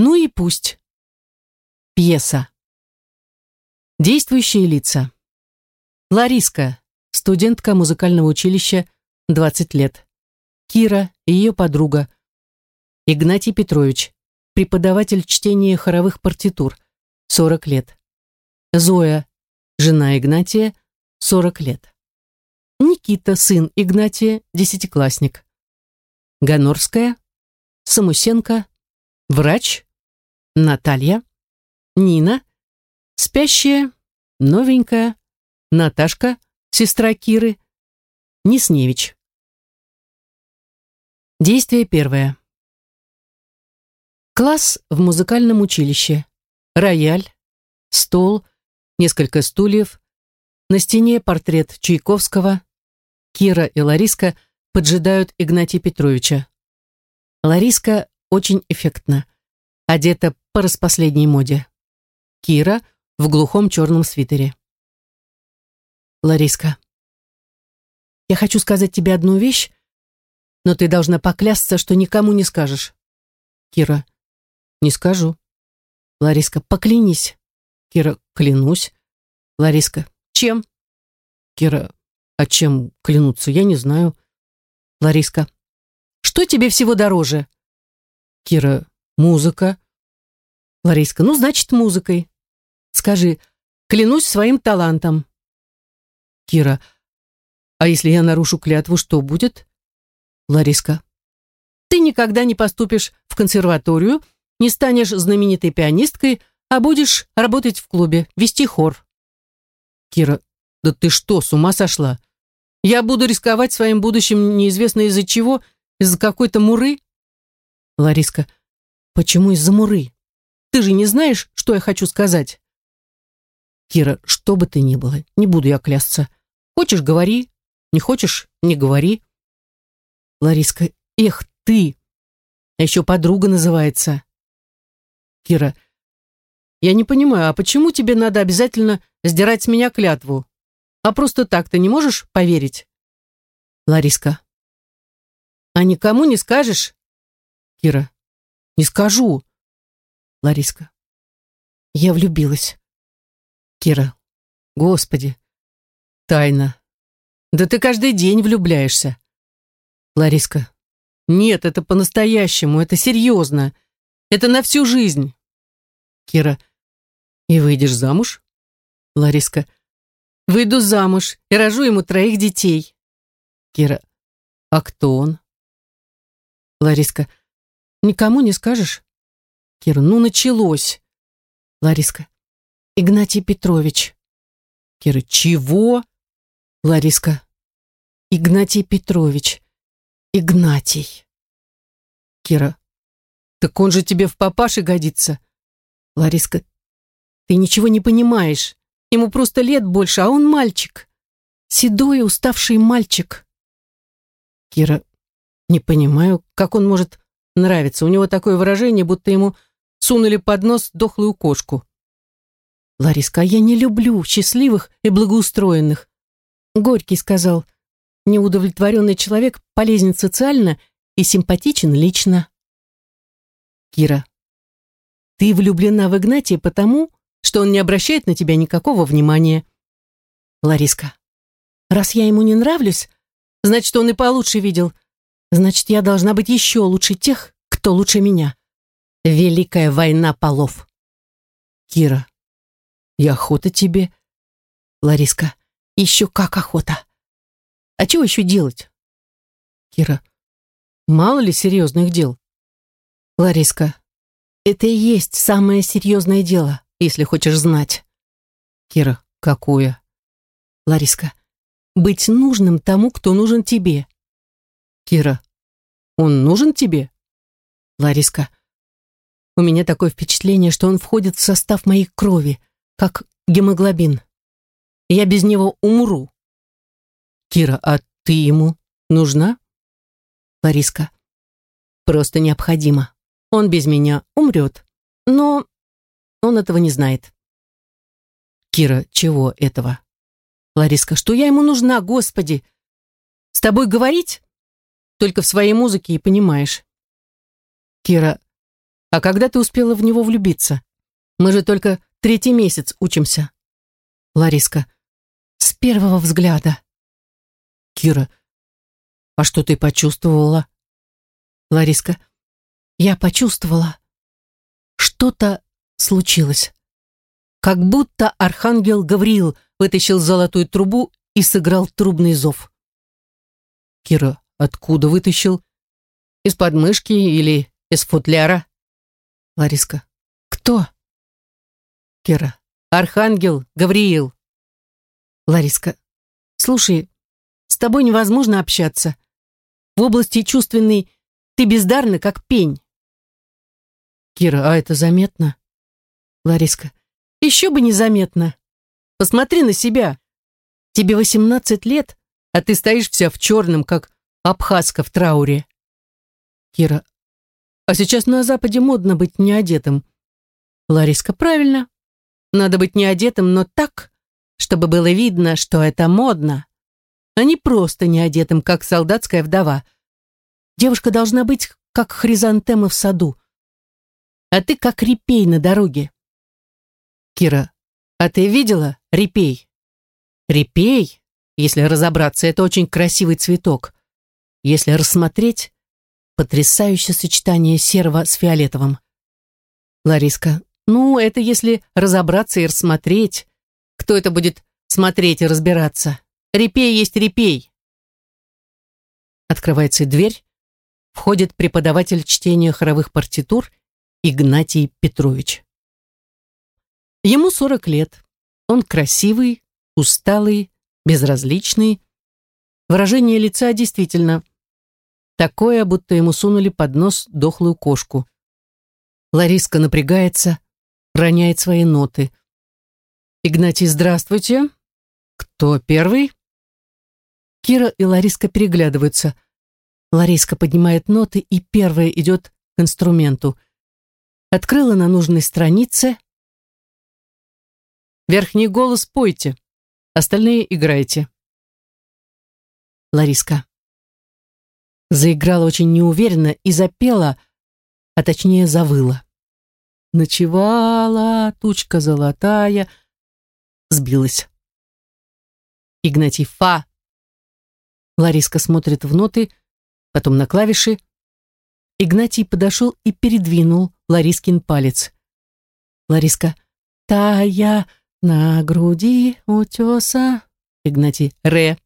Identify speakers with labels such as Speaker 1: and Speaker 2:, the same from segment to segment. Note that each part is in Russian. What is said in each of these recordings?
Speaker 1: Ну и пусть. Пьеса. Действующие лица. Лариска, студентка музыкального училища, 20 лет. Кира, ее подруга. Игнатий Петрович, преподаватель чтения хоровых партитур, 40 лет. Зоя, жена Игнатия, 40 лет. Никита, сын Игнатия, десятиклассник. Ганорская, Самусенко, врач, Наталья, Нина, спящая, новенькая, Наташка, сестра Киры, Несневич. Действие первое. Класс в музыкальном училище. Рояль, стол, несколько стульев, на стене портрет Чайковского. Кира и Лариска поджидают Игнатия Петровича. Лариска очень эффектна, одета по распоследней моде. Кира в глухом черном свитере. Лариска. Я хочу сказать тебе одну вещь, но ты должна поклясться, что никому не скажешь. Кира. Не скажу. Лариска, поклянись. Кира, клянусь. Лариска, чем? Кира, а чем клянуться, я не знаю. Лариска, что тебе всего дороже? Кира, музыка. Лариска, ну, значит, музыкой. Скажи, клянусь своим талантом. Кира, а если я нарушу клятву, что будет? Лариска, ты никогда не поступишь в консерваторию, не станешь знаменитой пианисткой, а будешь работать в клубе, вести хор. Кира, да ты что, с ума сошла? Я буду рисковать своим будущим неизвестно из-за чего, из-за какой-то муры? Лариска, почему из-за муры? Ты же не знаешь, что я хочу сказать? Кира, что бы ты ни было, не буду я клясться. Хочешь, говори, не хочешь, не говори. Лариска, эх ты, а еще подруга называется. Кира, я не понимаю, а почему тебе надо обязательно сдирать с меня клятву? А просто так ты не можешь поверить? Лариска. А никому не скажешь? Кира. Не скажу. Лариска. Я влюбилась. Кира. Господи. Тайна. Да ты каждый день влюбляешься. Лариска. Нет, это по-настоящему, это серьезно. Это на всю жизнь. Кира. И выйдешь замуж? Лариска. Выйду замуж и рожу ему троих детей. Кира. А кто он? Лариска. Никому не скажешь? Кира. Ну, началось. Лариска. Игнатий Петрович. Кира. Чего? Лариска. Игнатий Петрович. Игнатий. Кира. Так он же тебе в папаше годится. Лариска. Ты ничего не понимаешь. Ему просто лет больше, а он мальчик. Седой, уставший мальчик. Кира. Не понимаю, как он может нравиться. У него такое выражение, будто ему сунули под нос дохлую кошку. Лариска, а я не люблю счастливых и благоустроенных. Горький сказал, неудовлетворенный человек полезен социально и симпатичен лично. Кира, ты влюблена в Игнатия потому, что он не обращает на тебя никакого внимания. Лариска, раз я ему не нравлюсь, значит, он и получше видел. Значит, я должна быть еще лучше тех, кто лучше меня. Великая война полов. Кира, и охота тебе. Лариска, еще как охота. А чего еще делать? Кира, мало ли серьезных дел. Лариска, это и есть самое серьезное дело если хочешь знать. Кира, какое? Лариска, быть нужным тому, кто нужен тебе. Кира, он нужен тебе? Лариска, у меня такое впечатление, что он входит в состав моей крови, как гемоглобин. Я без него умру. Кира, а ты ему нужна? Лариска, просто необходимо. Он без меня умрет. Но он этого не знает. Кира, чего этого? Лариска, что я ему нужна, господи? С тобой говорить? Только в своей музыке и понимаешь. Кира, А когда ты успела в него влюбиться? Мы же только третий месяц учимся. Лариска. С первого взгляда. Кира. А что ты почувствовала? Лариска. Я почувствовала. Что-то случилось. Как будто архангел Гавриил вытащил золотую трубу и сыграл трубный зов. Кира. Откуда вытащил? Из подмышки или из футляра? Лариска. Кто? Кира. Архангел Гавриил. Лариска. Слушай, с тобой невозможно общаться. В области чувственной ты бездарна, как пень. Кира, а это заметно? Лариска. Еще бы незаметно. Посмотри на себя. Тебе 18 лет, а ты стоишь вся в черном, как абхазка в трауре. Кира. А сейчас на Западе модно быть неодетым. Лариска. Правильно. Надо быть неодетым, но так, чтобы было видно, что это модно, а не просто неодетым, как солдатская вдова. Девушка должна быть, как хризантема в саду, а ты как репей на дороге. Кира, а ты видела репей? Репей, если разобраться, это очень красивый цветок. Если рассмотреть, потрясающее сочетание серого с фиолетовым. Лариска, ну, это если разобраться и рассмотреть. Кто это будет смотреть и разбираться? Репей есть репей. Открывается дверь. Входит преподаватель чтения хоровых партитур Игнатий Петрович. Ему 40 лет. Он красивый, усталый, безразличный. Выражение лица действительно такое, будто ему сунули под нос дохлую кошку. Лариска напрягается, роняет свои ноты. «Игнатий, здравствуйте. Кто первый?» Кира и Лариска переглядываются. Лариска поднимает ноты и первая идет к инструменту. Открыла на нужной странице. Верхний голос пойте, остальные играйте. Лариска. Заиграла очень неуверенно и запела, а точнее завыла. Ночевала тучка золотая. Сбилась. Игнатий фа. Лариска смотрит в ноты, потом на клавиши. Игнатий подошел и передвинул Ларискин палец. Лариска. Тая на груди утеса. Игнатий. Ре.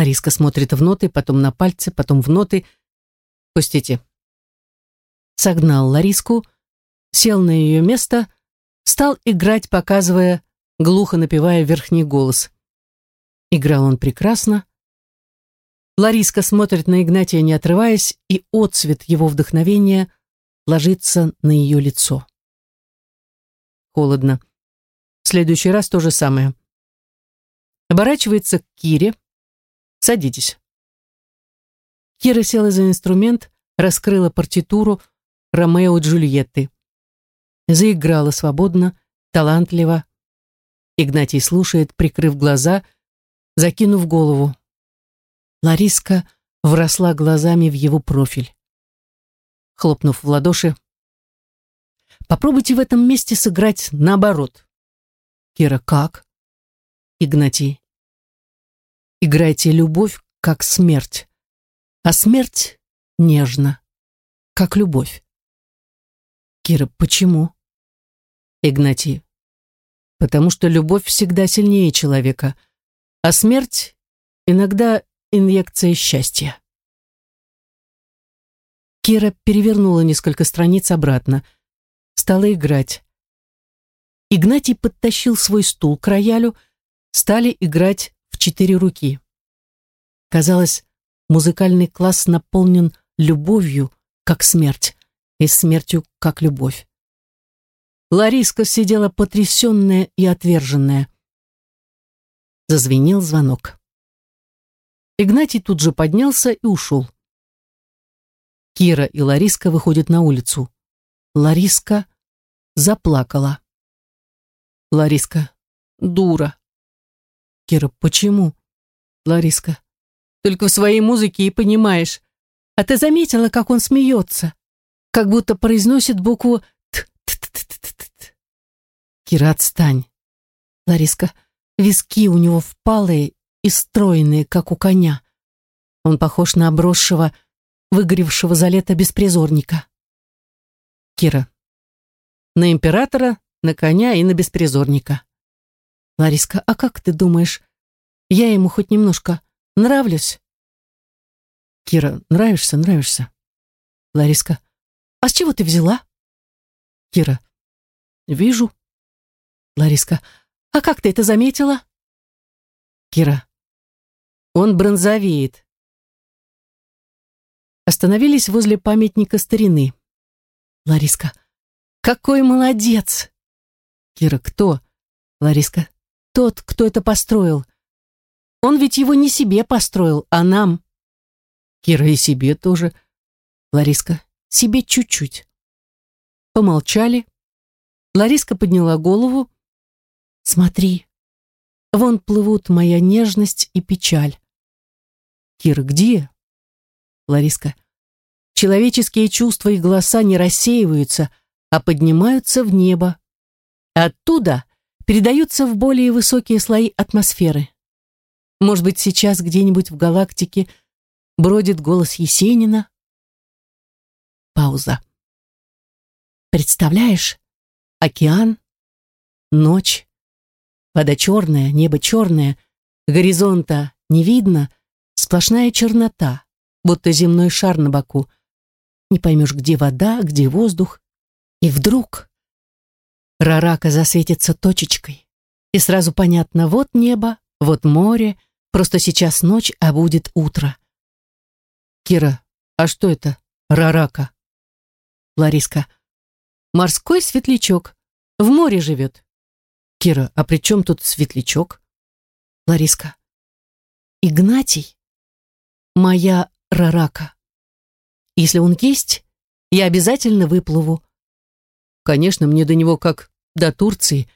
Speaker 1: Лариска смотрит в ноты, потом на пальцы, потом в ноты. Пустите. Согнал Лариску, сел на ее место, стал играть, показывая, глухо напевая верхний голос. Играл он прекрасно. Лариска смотрит на Игнатия, не отрываясь, и отцвет его вдохновения ложится на ее лицо. Холодно. В следующий раз то же самое. Оборачивается к Кире. «Садитесь». Кира села за инструмент, раскрыла партитуру Ромео и Джульетты заиграла свободно, талантливо. Игнатий слушает, прикрыв глаза, закинув голову. Лариска вросла глазами в его профиль. Хлопнув в ладоши, «Попробуйте в этом месте сыграть наоборот». «Кира, как?» «Игнатий, играйте любовь, как смерть, а смерть нежно, как любовь». «Кира, почему?» Игнатий. Потому что любовь всегда сильнее человека, а смерть иногда инъекция счастья. Кира перевернула несколько страниц обратно, стала играть. Игнатий подтащил свой стул к роялю, стали играть четыре руки. Казалось, музыкальный класс наполнен любовью, как смерть, и смертью, как любовь. Лариска сидела потрясенная и отверженная. Зазвенел звонок. Игнатий тут же поднялся и ушел. Кира и Лариска выходят на улицу. Лариска заплакала. Лариска. Дура. Кира. Почему? Лариска. Только в своей музыке и понимаешь. А ты заметила, как он смеется? как будто произносит букву «т». т т т т т т Кира, отстань. Лариска, виски у него впалые и стройные, как у коня. Он похож на обросшего, выгоревшего за лето беспризорника. Кира. На императора, на коня и на беспризорника. Лариска, а как ты думаешь, я ему хоть немножко нравлюсь? Кира, нравишься, нравишься. Лариска, а с чего ты взяла? Кира, вижу. Лариска, а как ты это заметила? Кира, он бронзовеет. Остановились возле памятника старины. Лариска, какой молодец! Кира, кто? Лариска, тот, кто это построил. Он ведь его не себе построил, а нам. Кира и себе тоже. Лариска, себе чуть-чуть. Помолчали. Лариска подняла голову. Смотри, вон плывут моя нежность и печаль. Кира, где? Лариска, человеческие чувства и голоса не рассеиваются, а поднимаются в небо. Оттуда передаются в более высокие слои атмосферы. Может быть, сейчас где-нибудь в галактике бродит голос Есенина, Пауза. Представляешь? Океан, ночь, вода черная, небо черное, горизонта не видно, сплошная чернота, будто земной шар на боку. Не поймешь, где вода, где воздух. И вдруг Рарака засветится точечкой, и сразу понятно, вот небо, вот море, просто сейчас ночь, а будет утро. Кира, а что это? Рарака. Лариска. Морской светлячок. В море живет. Кира, а при чем тут светлячок? Лариска. Игнатий. Моя рарака. Если он есть, я обязательно выплыву. Конечно, мне до него как до Турции,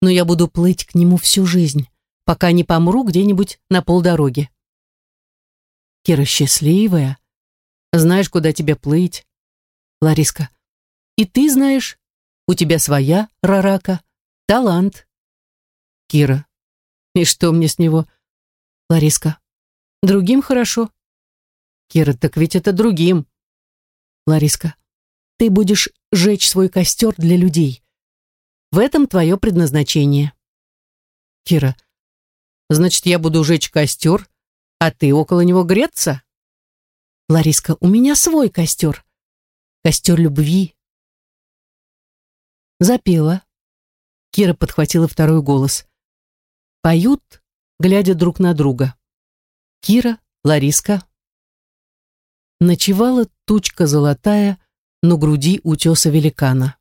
Speaker 1: но я буду плыть к нему всю жизнь, пока не помру где-нибудь на полдороги. Кира счастливая. Знаешь, куда тебе плыть. Лариска. И ты знаешь, у тебя своя рарака, талант. Кира. И что мне с него? Лариска. Другим хорошо. Кира, так ведь это другим. Лариска. Ты будешь жечь свой костер для людей. В этом твое предназначение. Кира. Значит, я буду жечь костер, а ты около него греться? Лариска, у меня свой костер костер любви. Запела. Кира подхватила второй голос. Поют, глядя друг на друга. Кира, Лариска. Ночевала тучка золотая на груди утеса великана.